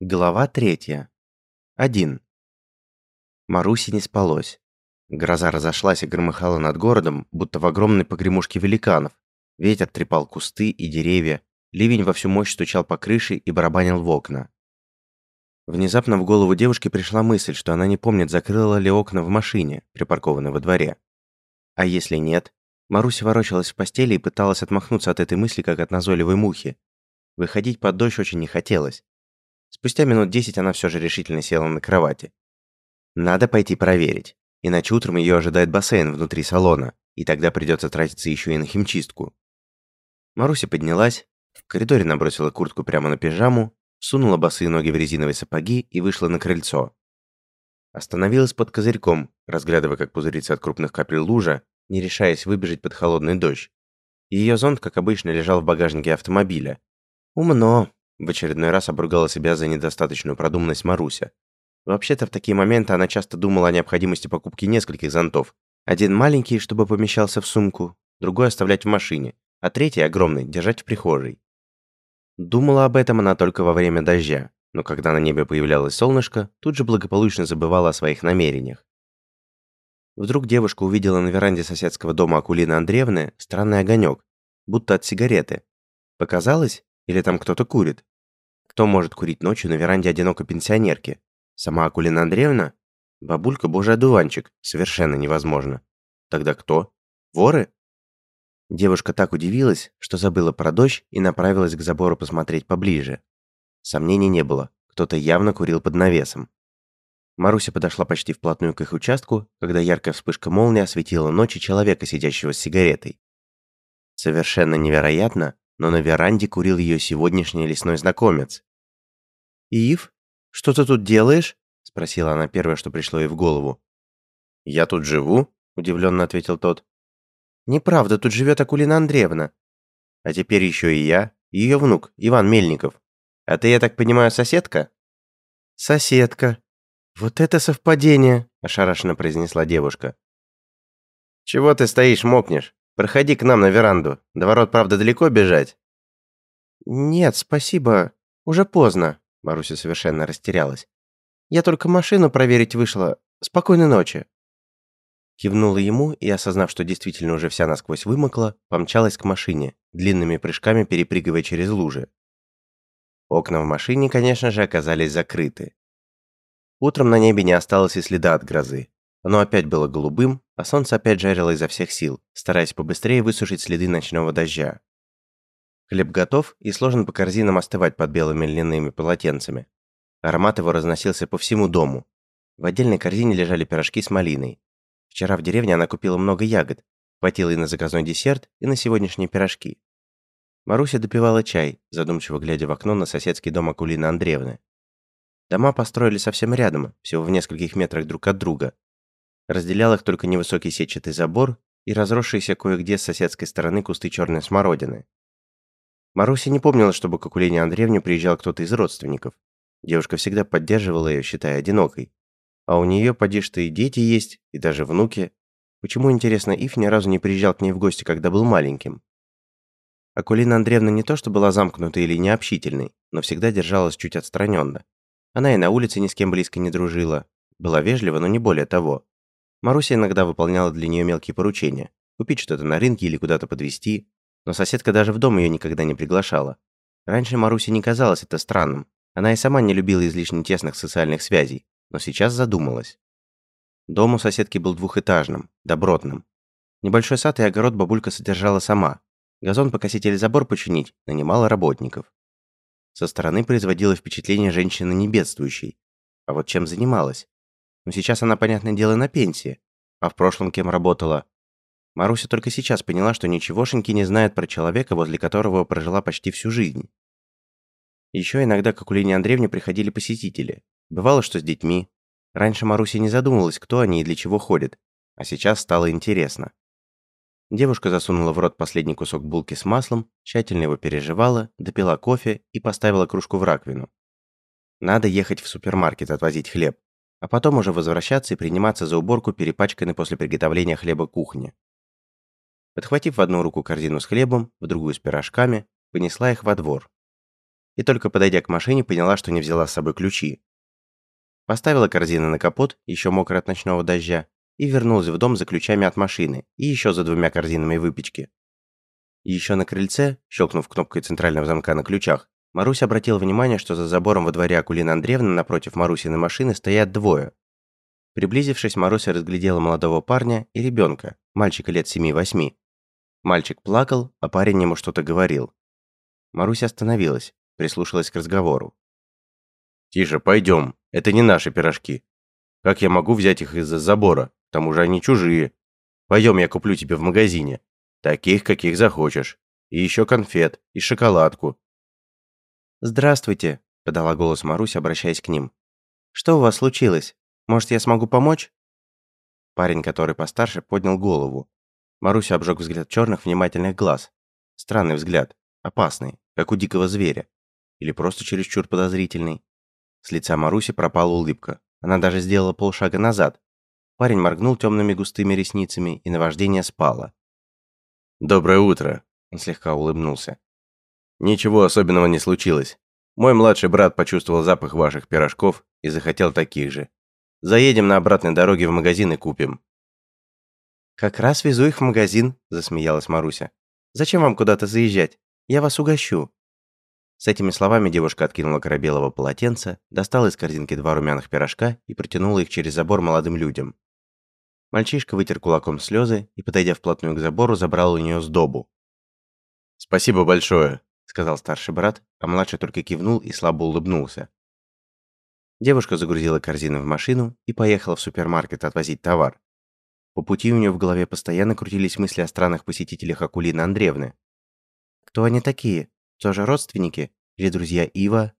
Глава третья. Один. Марусе не спалось. Гроза разошлась и громыхала над городом, будто в огромной погремушке великанов. Ветер трепал кусты и деревья, ливень во всю мощь стучал по крыше и барабанил в окна. Внезапно в голову девушки пришла мысль, что она не помнит, закрыла ли окна в машине, припаркованной во дворе. А если нет? Маруся ворочалась в постели и пыталась отмахнуться от этой мысли, как от назойливой мухи. Выходить под дождь очень не хотелось. Спустя минут десять она все же решительно села на кровати. Надо пойти проверить, иначе утром ее ожидает бассейн внутри салона, и тогда придется тратиться еще и на химчистку. Маруся поднялась, в коридоре набросила куртку прямо на пижаму, сунула босые ноги в резиновые сапоги и вышла на крыльцо. Остановилась под козырьком, разглядывая, как пузырится от крупных капель лужа, не решаясь выбежать под холодный дождь. Ее зонт, как обычно, лежал в багажнике автомобиля. Умно, в очередной раз обругала себя за недостаточную продуманность Маруся. Вообще-то в такие моменты она часто думала о необходимости покупки нескольких зонтов. Один маленький, чтобы помещался в сумку, другой оставлять в машине, а третий, огромный, держать в прихожей. Думала об этом она только во время дождя, но когда на небе появлялось солнышко, тут же благополучно забывала о своих намерениях. Вдруг девушка увидела на веранде соседского дома Акулины Андреевны странный огонек, будто от сигареты. Показалось? Или там кто-то курит? Кто может курить ночью на веранде одинокой пенсионерки? Сама Акулина Андреевна? Бабулька божий одуванчик. Совершенно невозможно. Тогда кто? Воры? Девушка так удивилась, что забыла про дождь и направилась к забору посмотреть поближе. Сомнений не было. Кто-то явно курил под навесом. Маруся подошла почти вплотную к их участку, когда яркая вспышка молнии осветила ночи человека, сидящего с сигаретой. Совершенно невероятно, но на веранде курил ее сегодняшний лесной знакомец. «Ив, что ты тут делаешь?» – спросила она первое, что пришло ей в голову. «Я тут живу?» – удивленно ответил тот. «Неправда, тут живет Акулина Андреевна. А теперь еще и я, и ее внук, Иван Мельников. А ты, я так понимаю, соседка?» «Соседка. Вот это совпадение!» – ошарашенно произнесла девушка. «Чего ты стоишь, мокнешь? Проходи к нам на веранду. До ворот, правда, далеко бежать?» «Нет, спасибо. Уже поздно», Маруся совершенно растерялась. «Я только машину проверить вышла. Спокойной ночи!» Кивнула ему и, осознав, что действительно уже вся насквозь вымокла, помчалась к машине, длинными прыжками перепрыгивая через лужи. Окна в машине, конечно же, оказались закрыты. Утром на небе не осталось и следа от грозы. Оно опять было голубым, а солнце опять жарило изо всех сил, стараясь побыстрее высушить следы ночного дождя. Хлеб готов и сложен по корзинам остывать под белыми льняными полотенцами. Аромат его разносился по всему дому. В отдельной корзине лежали пирожки с малиной. Вчера в деревне она купила много ягод, хватило и на заказной десерт, и на сегодняшние пирожки. Маруся допивала чай, задумчиво глядя в окно на соседский дом Акулины Андреевны. Дома построили совсем рядом, всего в нескольких метрах друг от друга. Разделял их только невысокий сетчатый забор и разросшиеся кое-где с соседской стороны кусты черной смородины. Маруся не помнила, чтобы к Акулине Андреевне приезжал кто-то из родственников. Девушка всегда поддерживала ее, считая одинокой. А у нее, поди что, и дети есть, и даже внуки. Почему, интересно, Ив ни разу не приезжал к ней в гости, когда был маленьким? Акулина Андреевна не то что была замкнутой или необщительной, но всегда держалась чуть отстраненно. Она и на улице ни с кем близко не дружила. Была вежлива, но не более того. Маруся иногда выполняла для нее мелкие поручения. Купить что-то на рынке или куда-то подвезти, но соседка даже в дом ее никогда не приглашала. Раньше Марусе не казалось это странным. Она и сама не любила излишне тесных социальных связей, но сейчас задумалась. Дом у соседки был двухэтажным, добротным. Небольшой сад и огород бабулька содержала сама. Газон покосить или забор починить нанимала работников. Со стороны производила впечатление женщины не бедствующей. А вот чем занималась? Но сейчас она, понятное дело, на пенсии. А в прошлом кем работала? Маруся только сейчас поняла, что ничегошеньки не знает про человека, возле которого прожила почти всю жизнь. Еще иногда к Акулине Андреевне приходили посетители. Бывало, что с детьми. Раньше Маруся не задумывалась, кто они и для чего ходят, а сейчас стало интересно. Девушка засунула в рот последний кусок булки с маслом, тщательно его переживала, допила кофе и поставила кружку в раковину. Надо ехать в супермаркет отвозить хлеб, а потом уже возвращаться и приниматься за уборку перепачканной после приготовления хлеба кухни. Подхватив в одну руку корзину с хлебом, в другую с пирожками, понесла их во двор. и только подойдя к машине, поняла, что не взяла с собой ключи. Поставила корзины на капот, еще мокрый от ночного дождя, и вернулась в дом за ключами от машины и еще за двумя корзинами выпечки. Еще на крыльце, щелкнув кнопкой центрального замка на ключах, Маруся обратила внимание, что за забором во дворе Акулины Андреевны напротив Марусиной машины стоят двое. Приблизившись, Маруся разглядела молодого парня и ребенка, мальчика лет 7-8. Мальчик плакал, а парень ему что-то говорил. Маруся остановилась, прислушалась к разговору. «Тише, пойдем, это не наши пирожки. Как я могу взять их из-за забора? К тому же они чужие. Пойдем, я куплю тебе в магазине. Таких, каких захочешь. И еще конфет, и шоколадку». «Здравствуйте», – подала голос Маруся, обращаясь к ним. «Что у вас случилось? Может, я смогу помочь?» Парень, который постарше, поднял голову. Маруся обжег взгляд черных внимательных глаз. Странный взгляд, опасный, как у дикого зверя. Или просто чересчур подозрительный. С лица Маруси пропала улыбка. Она даже сделала полшага назад. Парень моргнул темными густыми ресницами, и наваждение спало. «Доброе утро», – он слегка улыбнулся. «Ничего особенного не случилось. Мой младший брат почувствовал запах ваших пирожков и захотел таких же. Заедем на обратной дороге в магазин и купим». «Как раз везу их в магазин», – засмеялась Маруся. «Зачем вам куда-то заезжать? Я вас угощу». С этими словами девушка откинула корабелово полотенце, достала из корзинки два румяных пирожка и протянула их через забор молодым людям. Мальчишка вытер кулаком слезы и, подойдя вплотную к забору, забрал у нее сдобу. «Спасибо большое», – сказал старший брат, а младший только кивнул и слабо улыбнулся. Девушка загрузила корзину в машину и поехала в супермаркет отвозить товар. По пути у нее в голове постоянно крутились мысли о странных посетителях Акулины Андреевны. Кто они такие? Тоже родственники? Или друзья Ива?